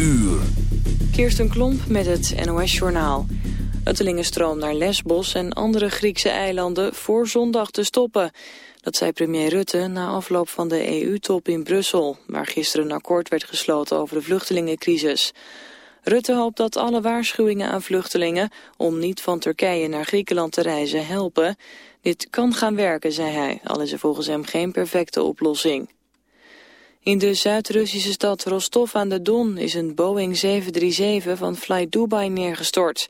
Uur. Kirsten Klomp met het NOS-journaal. Uttelingenstroom naar Lesbos en andere Griekse eilanden voor zondag te stoppen. Dat zei premier Rutte na afloop van de EU-top in Brussel... waar gisteren een akkoord werd gesloten over de vluchtelingencrisis. Rutte hoopt dat alle waarschuwingen aan vluchtelingen... om niet van Turkije naar Griekenland te reizen helpen. Dit kan gaan werken, zei hij, al is er volgens hem geen perfecte oplossing. In de Zuid-Russische stad Rostov aan de Don is een Boeing 737 van Flight Dubai neergestort.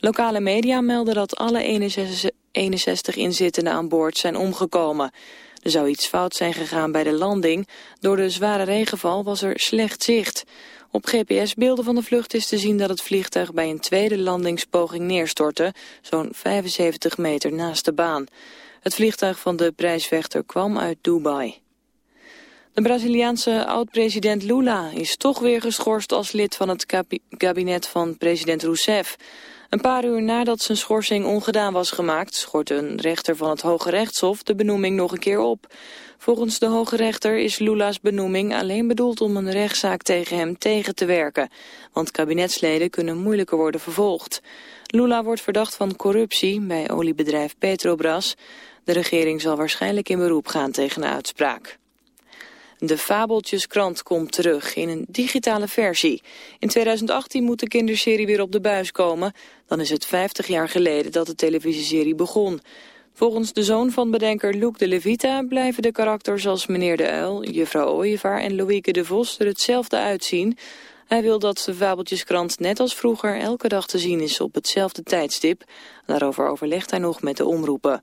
Lokale media melden dat alle 61, 61 inzittenden aan boord zijn omgekomen. Er zou iets fout zijn gegaan bij de landing. Door de zware regenval was er slecht zicht. Op GPS-beelden van de vlucht is te zien dat het vliegtuig bij een tweede landingspoging neerstortte, zo'n 75 meter naast de baan. Het vliegtuig van de prijsvechter kwam uit Dubai. De Braziliaanse oud-president Lula is toch weer geschorst als lid van het kabinet van president Rousseff. Een paar uur nadat zijn schorsing ongedaan was gemaakt... schort een rechter van het Hoge Rechtshof de benoeming nog een keer op. Volgens de Hoge Rechter is Lula's benoeming alleen bedoeld om een rechtszaak tegen hem tegen te werken. Want kabinetsleden kunnen moeilijker worden vervolgd. Lula wordt verdacht van corruptie bij oliebedrijf Petrobras. De regering zal waarschijnlijk in beroep gaan tegen de uitspraak. De Fabeltjeskrant komt terug in een digitale versie. In 2018 moet de kinderserie weer op de buis komen. Dan is het 50 jaar geleden dat de televisieserie begon. Volgens de zoon van bedenker Luc de Levita blijven de karakters als meneer de Uil, juffrouw Ooievaar en Louieke de Vos er hetzelfde uitzien. Hij wil dat de Fabeltjeskrant net als vroeger elke dag te zien is op hetzelfde tijdstip. Daarover overlegt hij nog met de omroepen.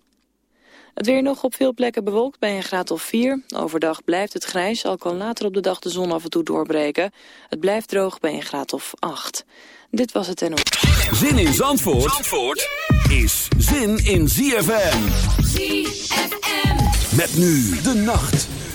Het weer nog op veel plekken bewolkt bij een graad of 4. Overdag blijft het grijs, al kan later op de dag de zon af en toe doorbreken. Het blijft droog bij een graad of 8. Dit was het en op. Zin in Zandvoort, Zandvoort is zin in ZFM. ZFM. Met nu de nacht.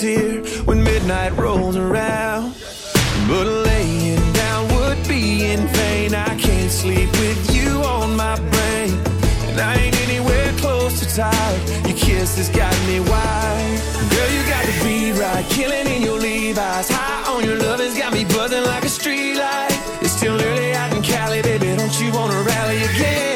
Here when midnight rolls around. But laying down would be in vain. I can't sleep with you on my brain, and I ain't anywhere close to tired. Your kiss has got me wild. Girl, you got the beat right, killing in your Levi's. High on your love has got me buzzing like a street light. It's still early out in Cali, baby. Don't you wanna rally again?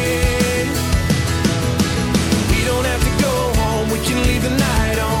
The night on.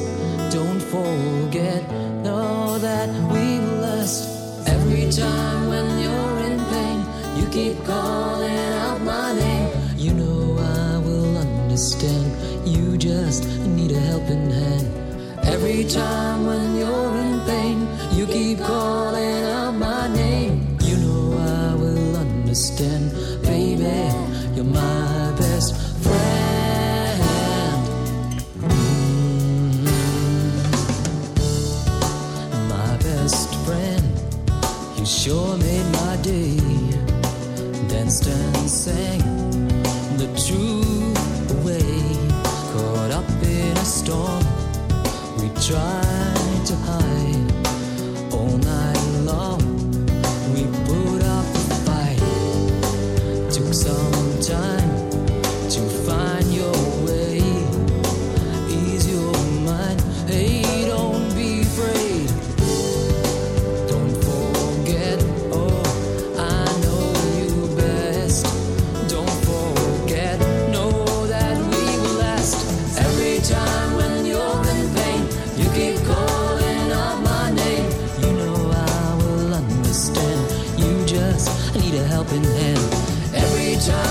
helping hand. Every time when you're in pain, you keep calling out my name. You know I will understand. time.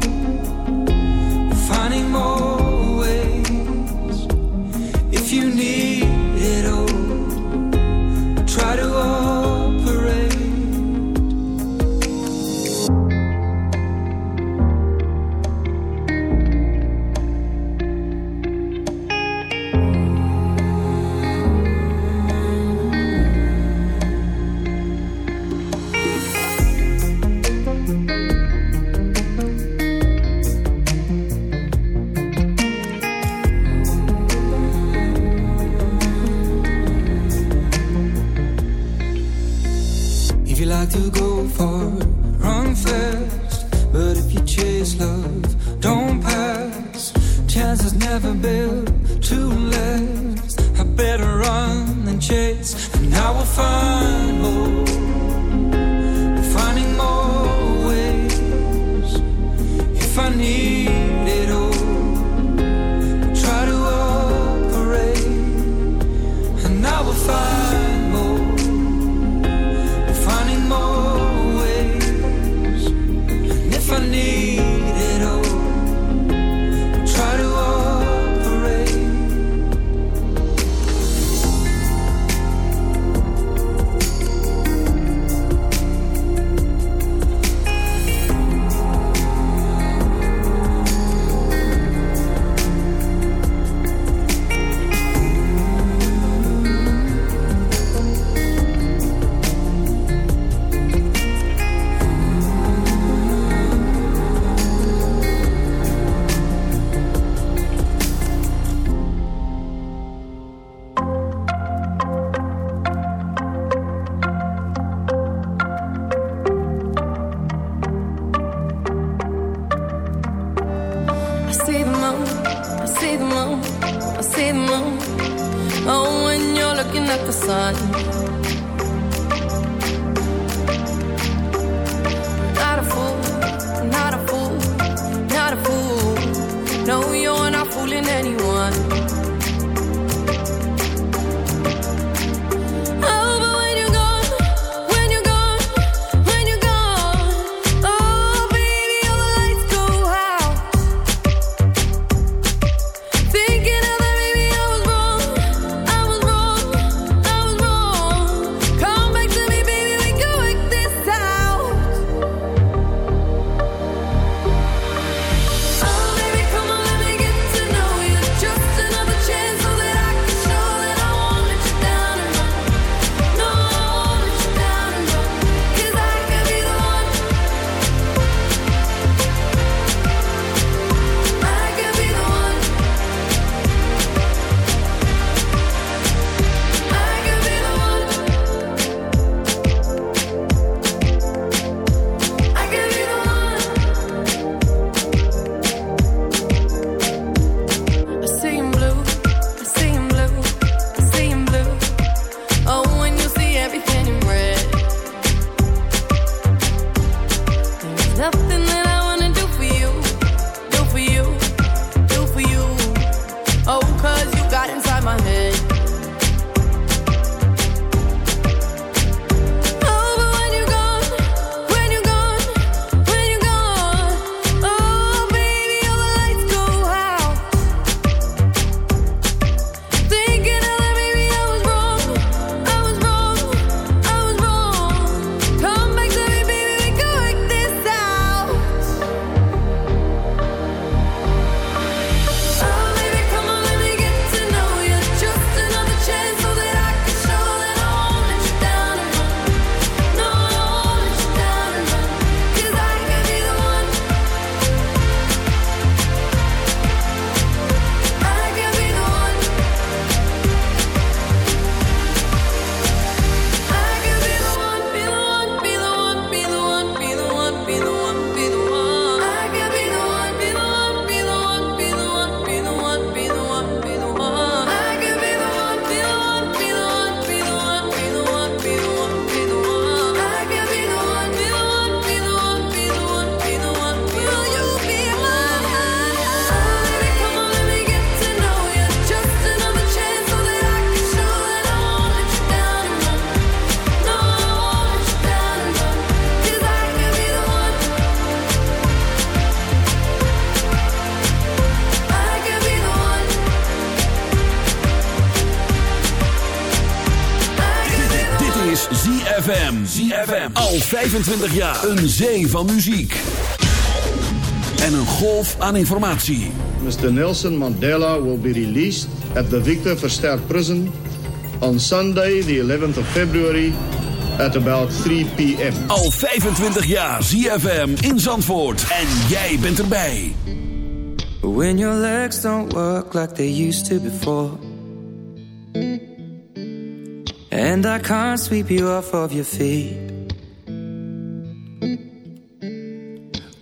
25 jaar een zee van muziek. En een golf aan informatie. Mr. Nelson Mandela will be released at the Victor Verster Prison on Sunday the 11th of February at about 3 p.m. Al 25 jaar ZFM in Zandvoort en jij bent erbij. When your legs don't work like they used to before. And I can't sweep you off of your feet.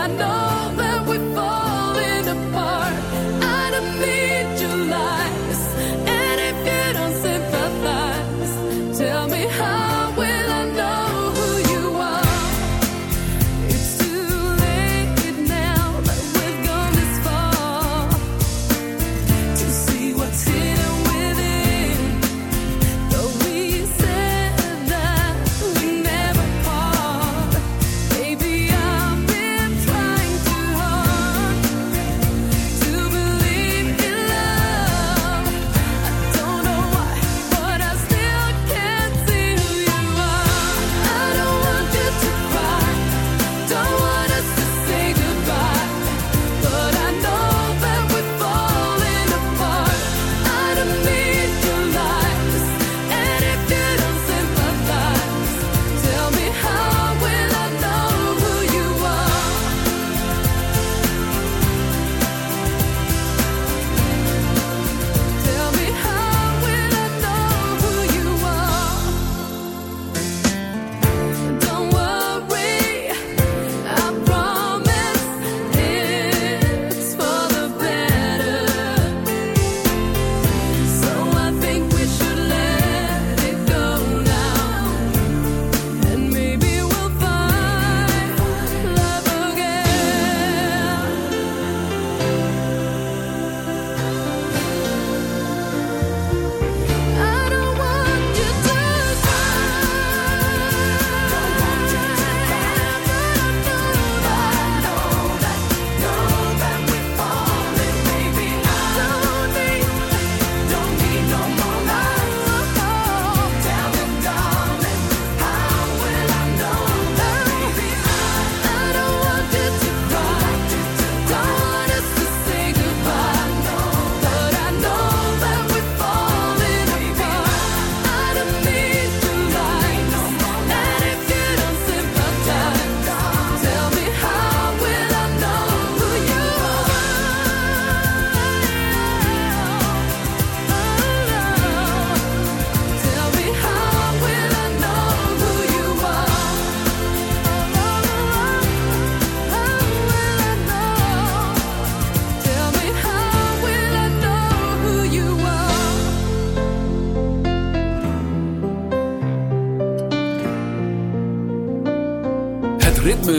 I know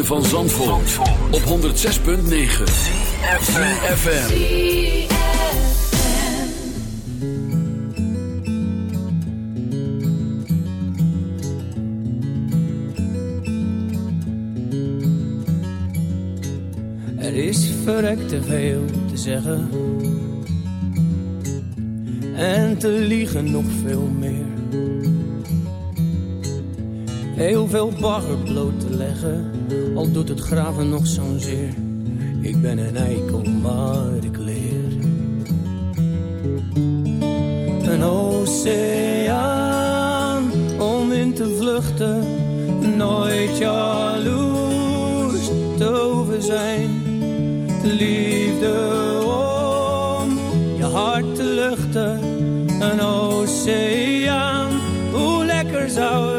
van Zandvoort, op 106.9 CFFM Er is verrekt te veel te zeggen. En te liegen nog veel meer. Heel veel bagger bloot te leggen. Al doet het graven nog zo'n zeer. Ik ben een eikel, maar ik leer. Een oceaan om in te vluchten. Nooit jaloers te over zijn. Liefde om je hart te luchten. Een oceaan, hoe lekker zou het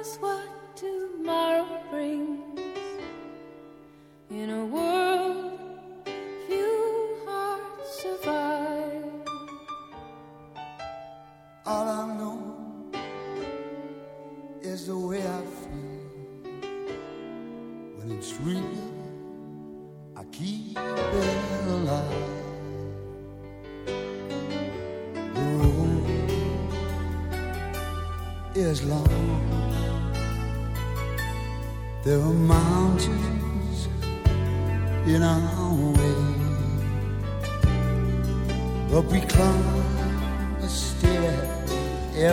knows what tomorrow brings? In a world few hearts survive. All I know is the way I feel when it's real. I keep it alive. Is long.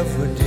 Every day.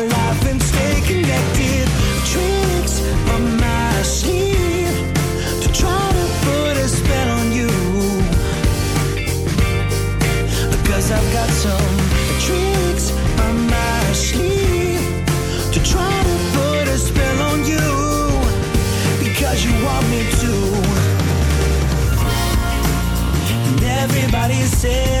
say